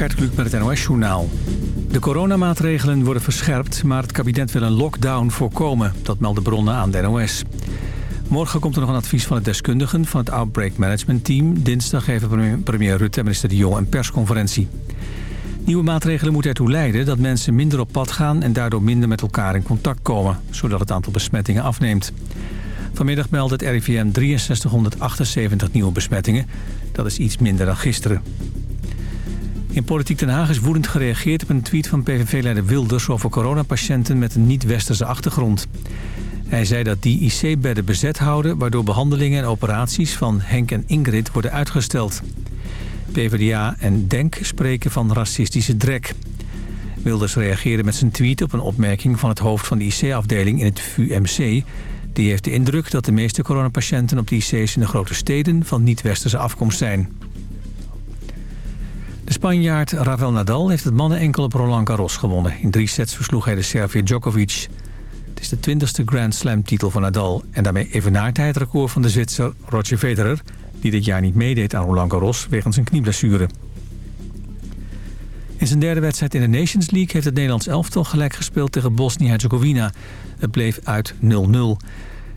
Gert Kluk met het NOS-journaal. De coronamaatregelen worden verscherpt, maar het kabinet wil een lockdown voorkomen. Dat melden bronnen aan de NOS. Morgen komt er nog een advies van het deskundigen van het Outbreak Management Team. Dinsdag geven premier Rutte en minister De Jong een persconferentie. Nieuwe maatregelen moeten ertoe leiden dat mensen minder op pad gaan... en daardoor minder met elkaar in contact komen, zodat het aantal besmettingen afneemt. Vanmiddag meldde het RIVM 6378 nieuwe besmettingen. Dat is iets minder dan gisteren. In Politiek Den Haag is woedend gereageerd op een tweet van PVV-leider Wilders... over coronapatiënten met een niet-westerse achtergrond. Hij zei dat die IC-bedden bezet houden... waardoor behandelingen en operaties van Henk en Ingrid worden uitgesteld. PvdA en DENK spreken van racistische drek. Wilders reageerde met zijn tweet op een opmerking van het hoofd van de IC-afdeling in het VUMC... Die heeft de indruk dat de meeste coronapatiënten op de IC's in de grote steden van niet-westerse afkomst zijn. Spanjaard Rafael Nadal heeft het mannen enkel op Roland Garros gewonnen. In drie sets versloeg hij de Servier Djokovic. Het is de twintigste Grand Slam titel van Nadal... en daarmee evenaart hij het record van de Zwitser Roger Federer... die dit jaar niet meedeed aan Roland Garros wegens een knieblessure. In zijn derde wedstrijd in de Nations League heeft het Nederlands elftal gelijk gespeeld tegen Bosnië-Herzegovina. Het bleef uit 0-0.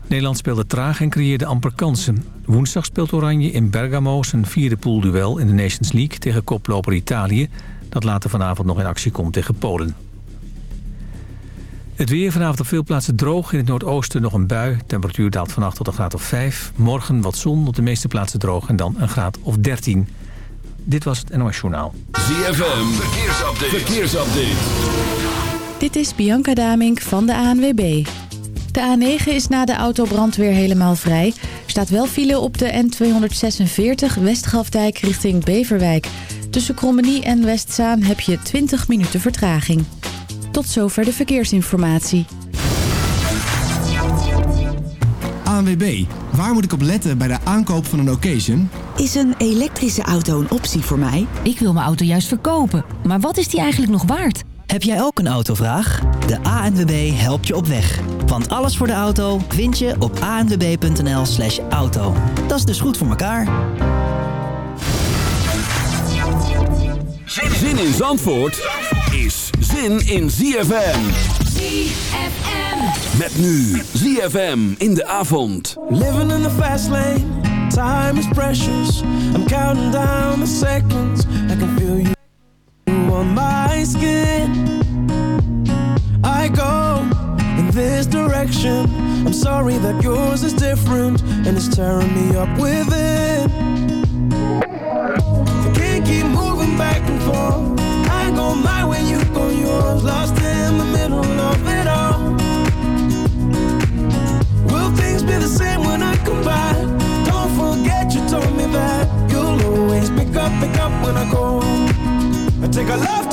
Nederland speelde traag en creëerde amper kansen. Woensdag speelt Oranje in Bergamo zijn vierde poolduel in de Nations League tegen koploper Italië. Dat later vanavond nog in actie komt tegen Polen. Het weer vanavond op veel plaatsen droog. In het noordoosten nog een bui. Temperatuur daalt vannacht tot een graad of 5. Morgen wat zon, op de meeste plaatsen droog en dan een graad of 13. Dit was het NOS Journaal. ZFM, verkeersupdate. verkeersupdate. Dit is Bianca Damink van de ANWB. De A9 is na de autobrand weer helemaal vrij. Er staat wel file op de N246 Westgrafdijk richting Beverwijk. Tussen Krommenie en Westzaan heb je 20 minuten vertraging. Tot zover de verkeersinformatie. ANWB, waar moet ik op letten bij de aankoop van een occasion? Is een elektrische auto een optie voor mij? Ik wil mijn auto juist verkopen, maar wat is die eigenlijk nog waard? Heb jij ook een autovraag? De ANWB helpt je op weg. Want alles voor de auto vind je op anwb.nl slash auto. Dat is dus goed voor elkaar. Zin in Zandvoort is zin in ZFM. ZFM. Met nu ZFM in de avond. Living in the fast lane, time is precious. I'm counting down the seconds. I can feel you on my skin. I go in this direction. I'm sorry that yours is different and it's tearing me up within. I can't keep moving back and forth. I go my way, you go yours. Lost in the middle of it all. Will things be the same when I come back? Don't forget you told me that you'll always pick up, pick up when I go. I take a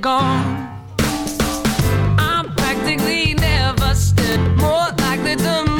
Gone. I'm practically never still more likely to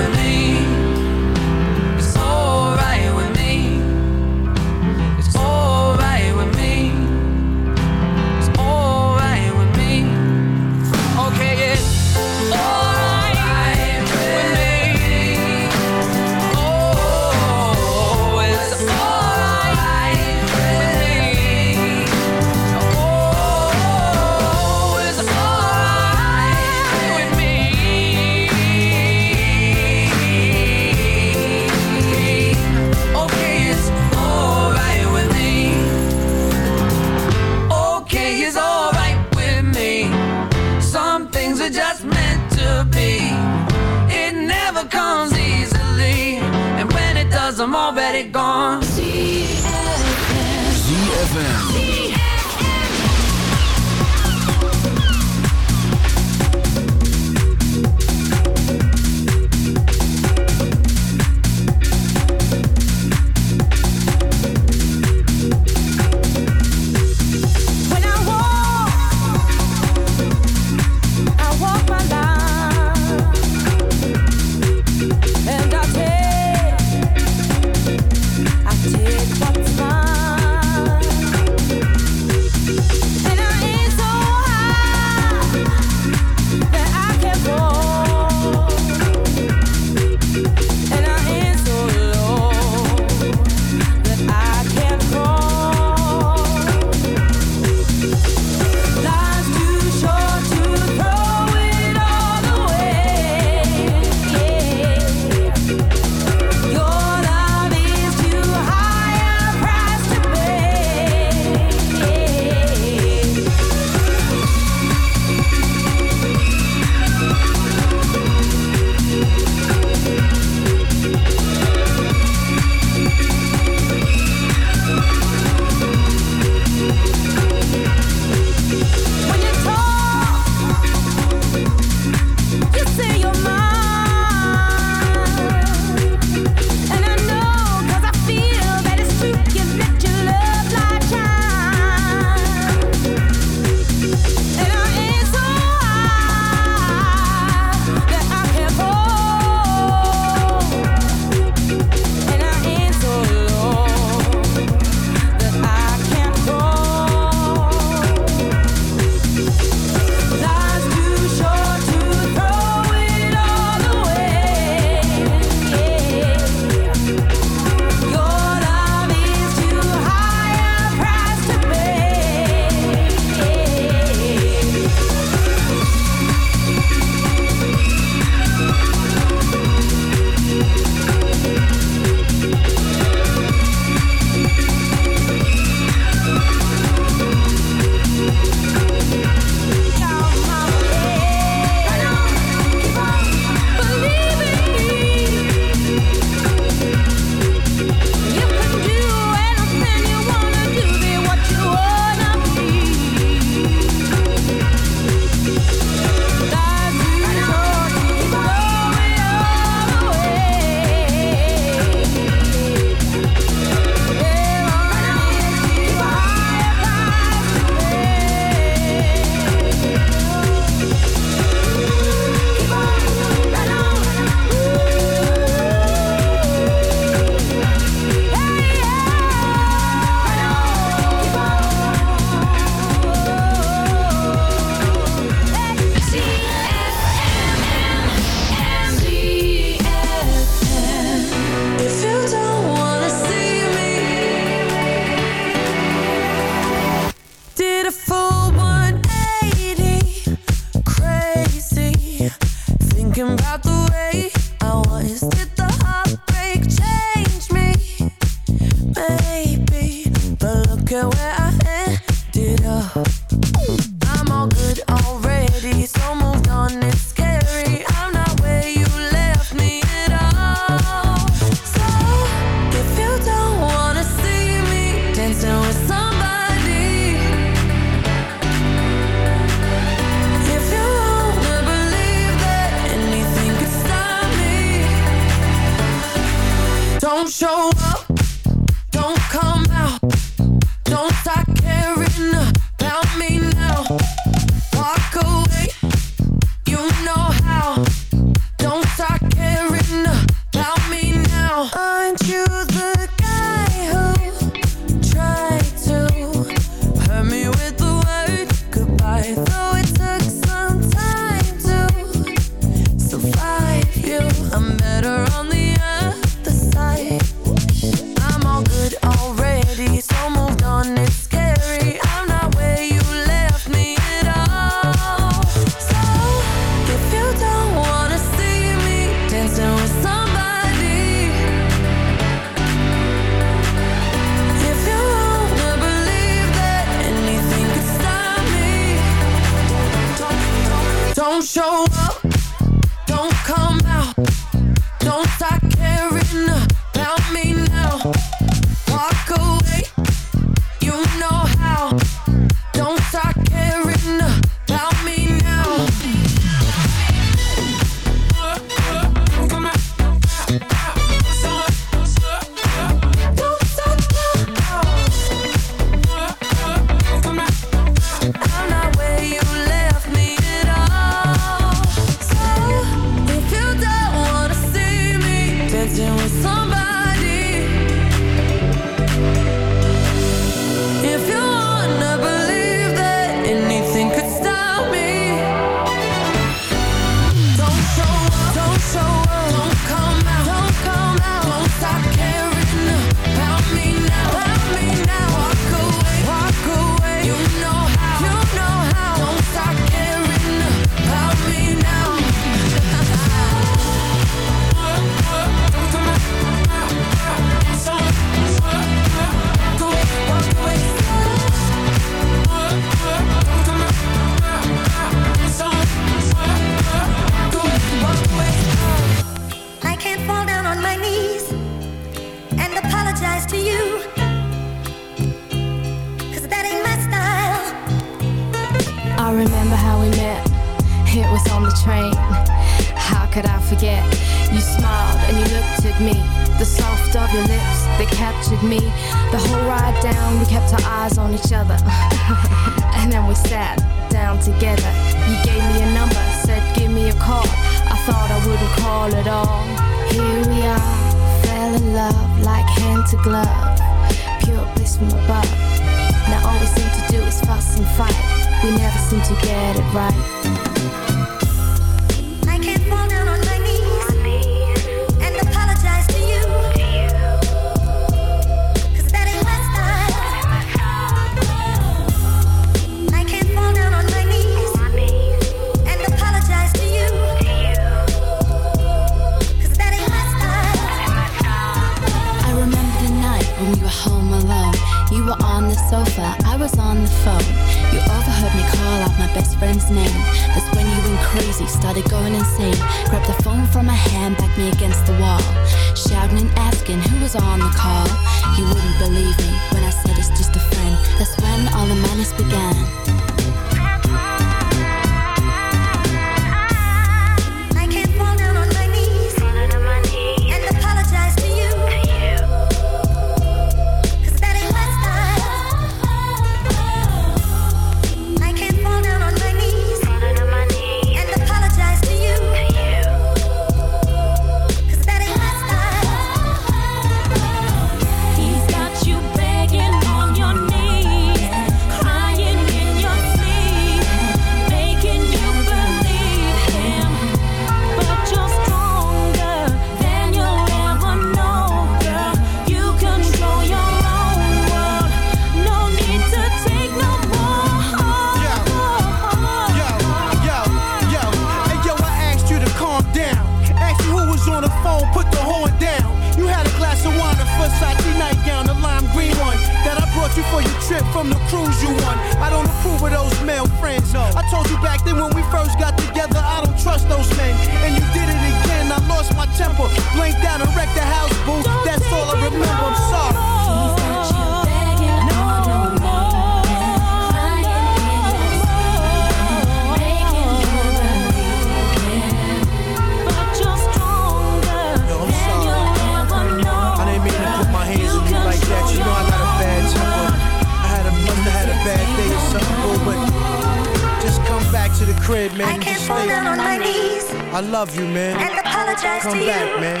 made, man. I can't fall down on my knees. I love you, man. And apologize Come to back, you. man.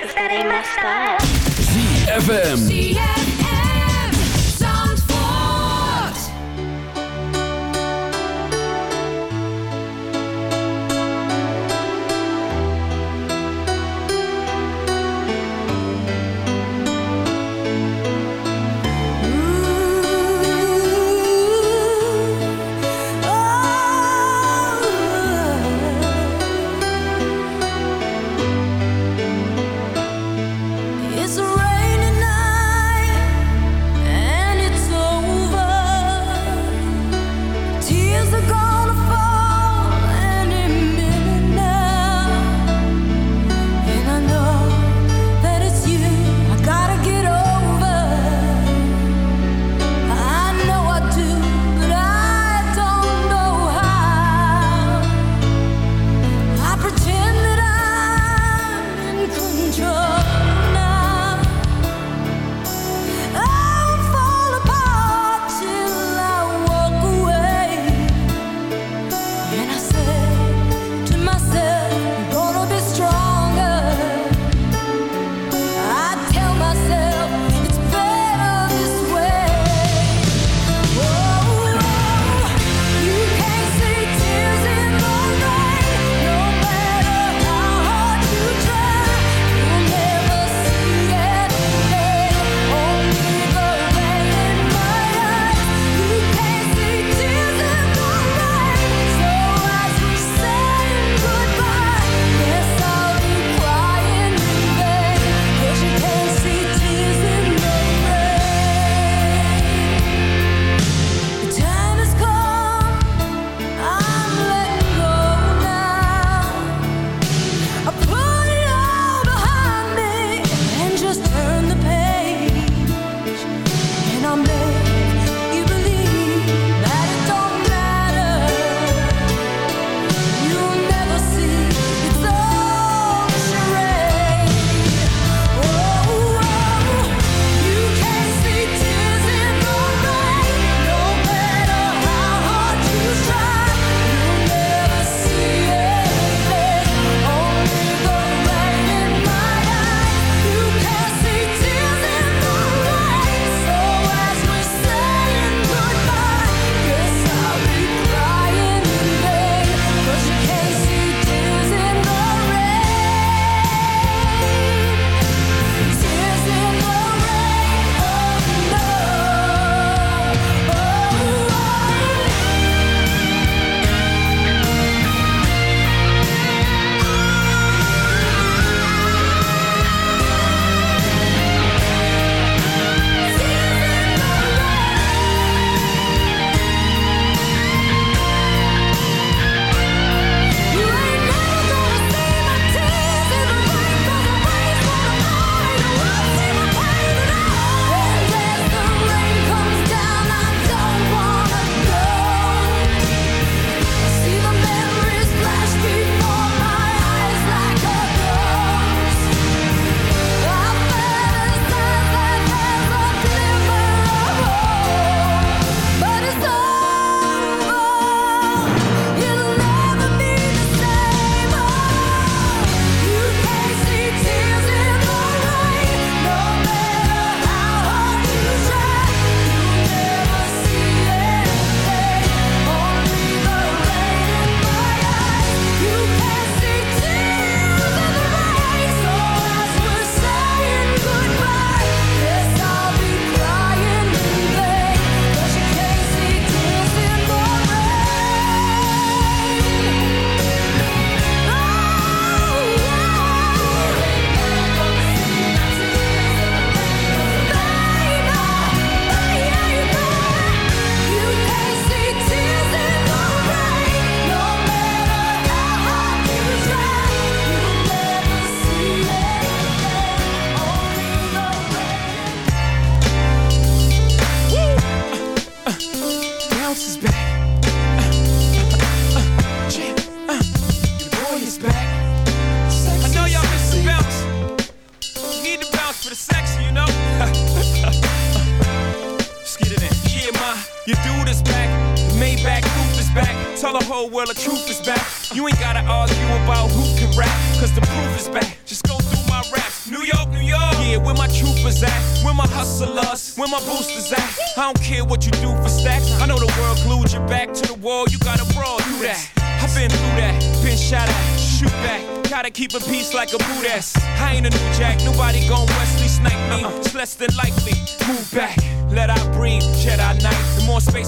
Cause that ain't my style. ZFM.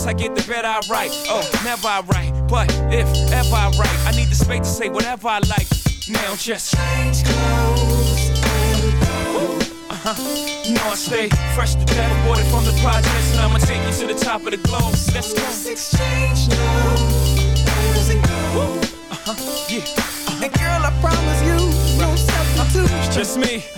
The I get, the better I write. Oh, never I write. But if ever I write, I need the space to say whatever I like. Now just change clothes uh-huh. You know I stay fresh to death, aborted from the projects, and I'ma take you to the top of the globe. Let's go. Let's exchange now. Uh-huh. Yeah. Uh -huh. And girl, I promise you, no substitute. It's just me.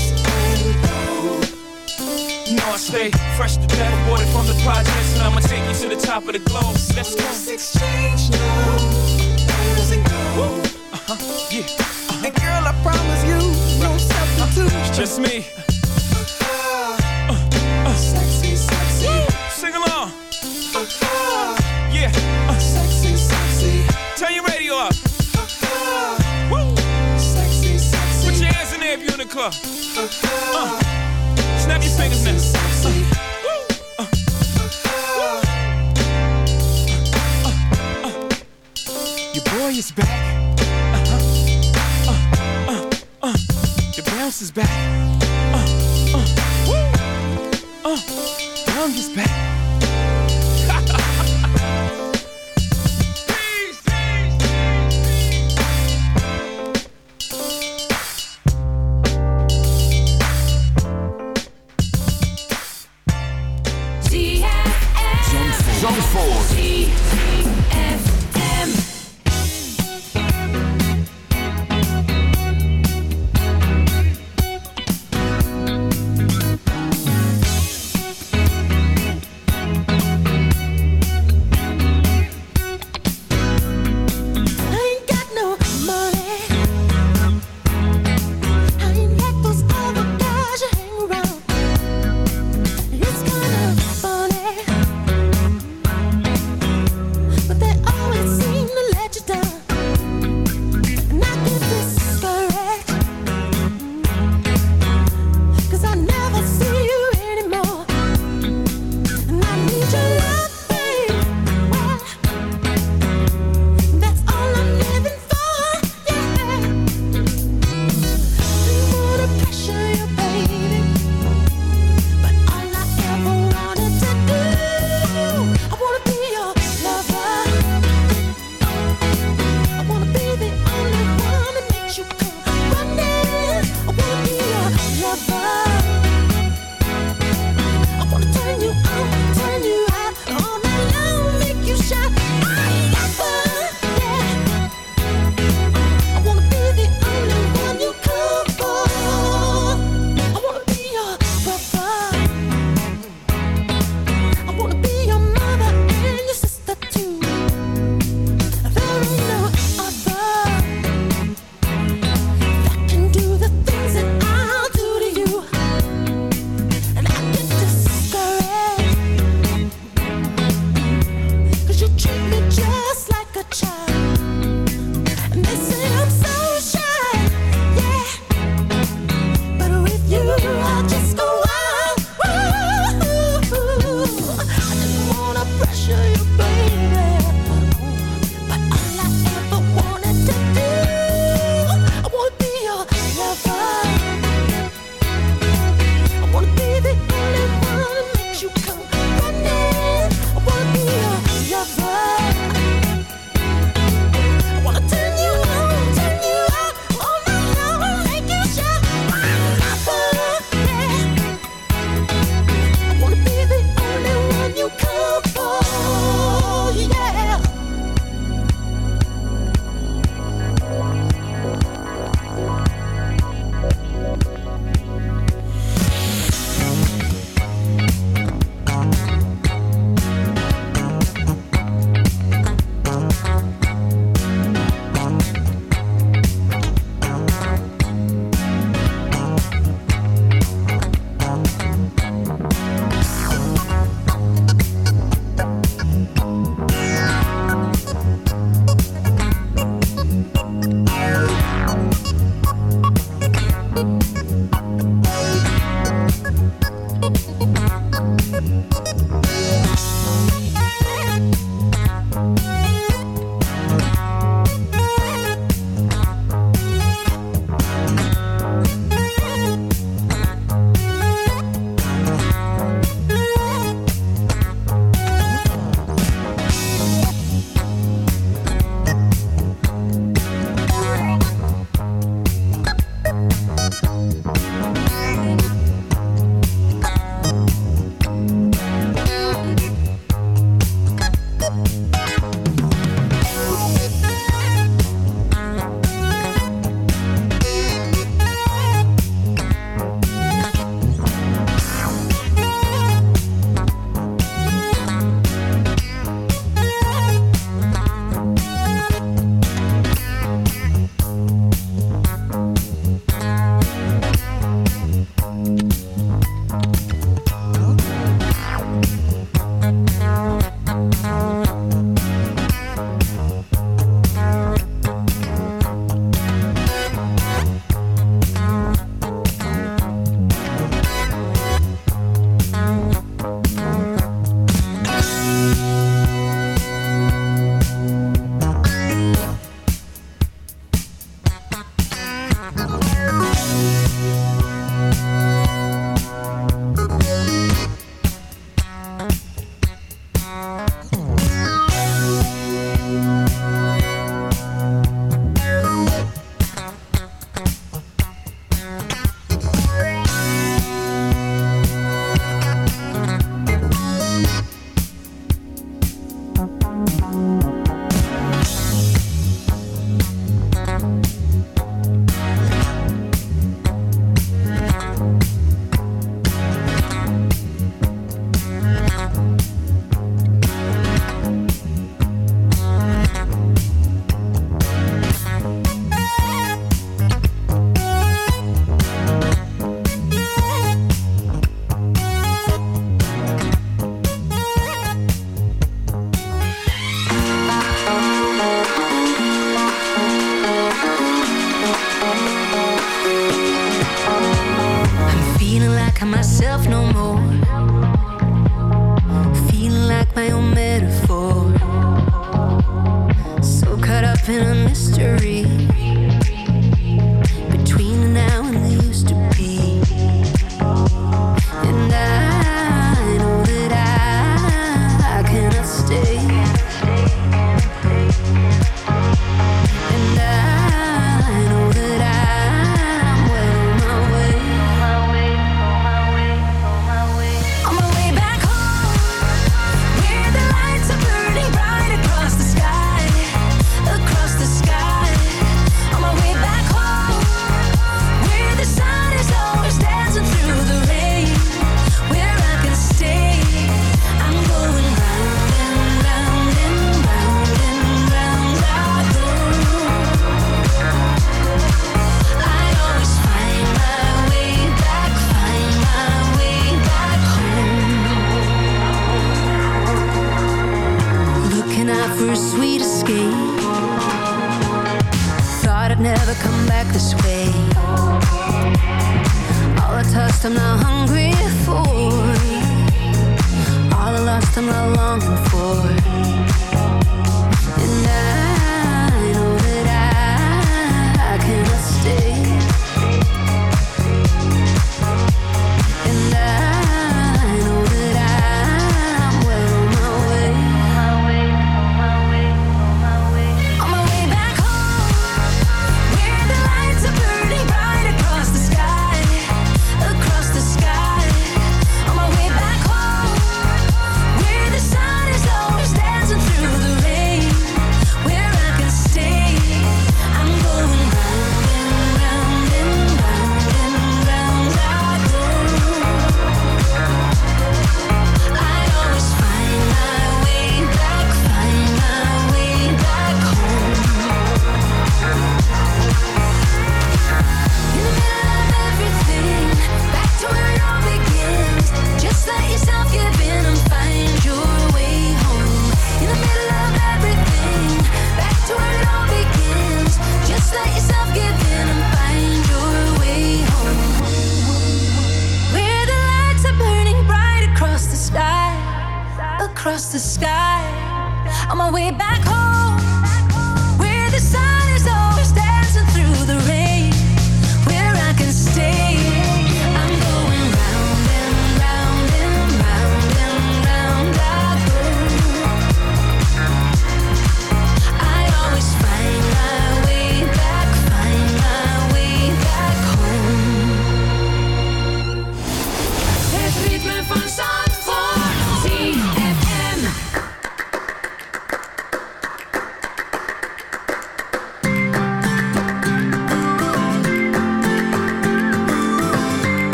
You know I stay fresh to death, aborted from the projects, and I'ma take you to the top of the globe. Let's go. Let's exchange now. Uh-huh. Yeah. Uh-huh. And girl, I promise you, no substitute. It's just me. Uh-huh. Uh-huh. Sexy, sexy. Sing along. Yeah. Sexy, sexy. Turn your radio up. Woo. Sexy, sexy. Put your hands in there if you're in the club. Uh. Snap your fingers now. Your boy is back. The bounce is back. Uh, uh. Uh. Young is back.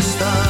está.